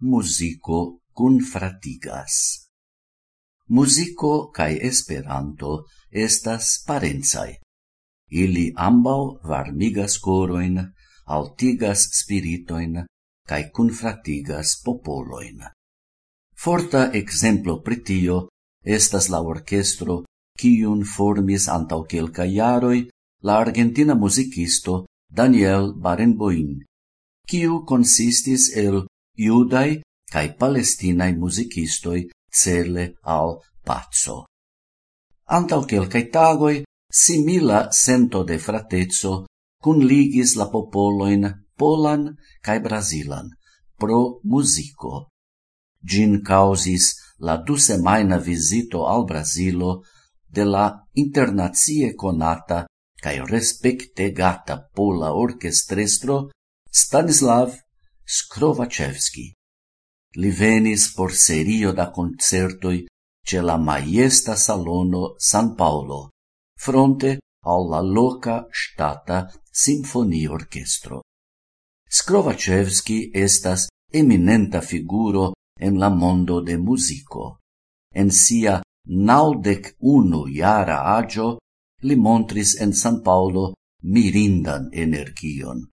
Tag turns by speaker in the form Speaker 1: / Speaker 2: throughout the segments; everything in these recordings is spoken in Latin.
Speaker 1: musico cun fratigas. Musico cae Esperanto estas parencai. Ili ambau varmigas coroin, altigas spiritoin, cae confratigas popoloin. Forta exemplo pritio estas la orchestro kiun formis antau quelca iaroi la argentina musicisto Daniel Barenboim, quiu consistis el judai cae palestinae musicistoi cele al pazzo. Antau quelcae tagoi, simila sento de fratezzo cun ligis la popoloin polan cae brasilan pro musico. Gin causis la du semaina visito al Brasilo de la internazie conata cae respectegata pola orchestrestro Stanislav Skrovacevski. Li venis por serio da concertoi ce la Maiesta Salono San Paolo, fronte alla loca stata sinfoni orchestro. Skrovacevski estas eminenta figuro en la mondo de musico. En sia naudec unu jara agio li montris en San Paolo mirindan energion.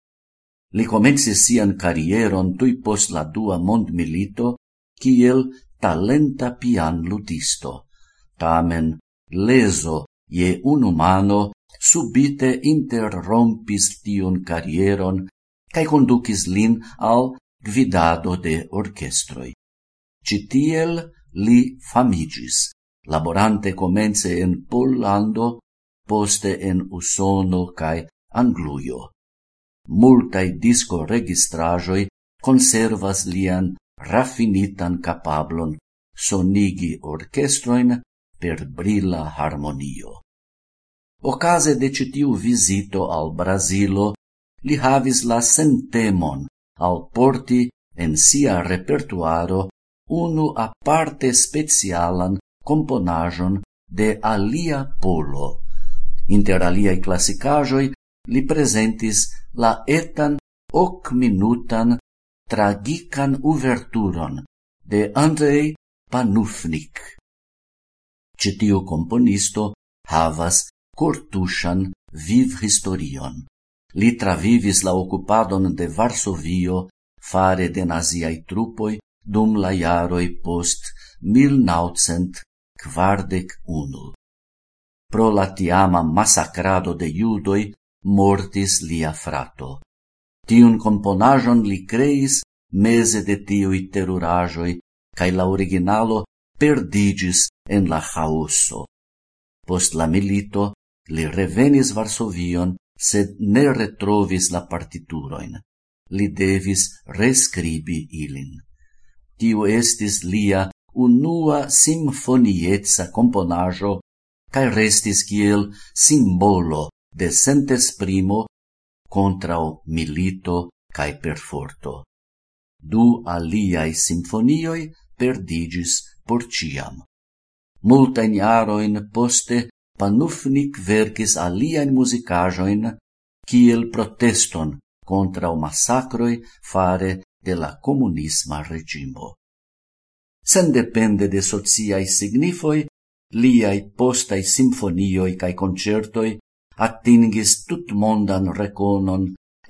Speaker 1: Li comencis sian carrieron tui post la dua mondmilito kiel talenta pian ludisto. Tamen, leso je un umano subite interrompis tion carrieron cae conducis lin al gvidado de orchestroi. Citiel li famigis, laborante comence en Pollando, poste en Usono cae Anglujo multai disco registrajoi conservas lian raffinitan capablon sonigi orchestroin per brilla harmonio. Ocase de citiu visito al Brasilo, li havis la sentemon al porti en sia repertuaro unu aparte specialan componajon de alia polo. Inter aliai classicajoi li presentis la etan hoc minutan tragican uverturon de Andrei Panufnik. Citiu componisto havas cortusan viv historion. Li travivis la occupadon de Varsovio fare de naziai trupoi dum la iaroi post 1941. Pro la tiama massacrado de judoi mortis lia frato. Tiun componajon li creis mese de tiui terurajoi, cae la originalo perdigis en la chaoso. Post la milito, li revenis Varsovion, sed ne retrovis la partituroin. Li devis rescribi ilin. Tiu estis lia unua simfonietza componajo, cae restis kiel simbolo de sentes primo contra o milito cae perforto. Du aliai sinfonioi perdigis por ciam. Multain iaroin poste Panufnik vercis aliaen musicajoin kiel proteston contra o massacroi fare de la comunisma regimo. Sen depende de sociai signifoi, liai postai sinfonioi cae concertoi attingis tut mondan reconon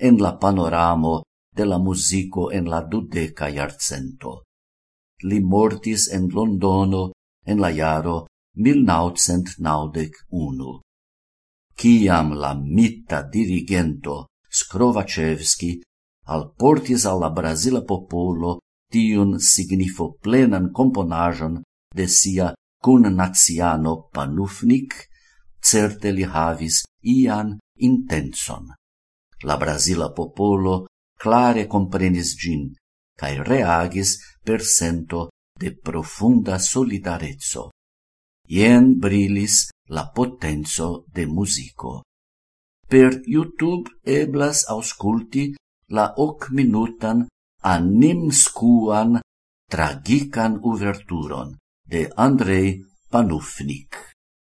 Speaker 1: en la panoramo de la musico en la dudeca iarcento. Li mortis en Londono en la iaro 1991. Ciam la mita dirigento Skrovacevski alportis alla Brasila popolo tiun signifo plenan componajon de sia cun naziano Panufnik certe li havis ian intenson. La Brasila popolo clare comprenis gin, cae reagis per sento de profunda solidarezzo. Ien brilis la potenzo de musico. Per YouTube eblas ausculti la hoc minutan animscuan tragican uverturon de Andrei Panufnik.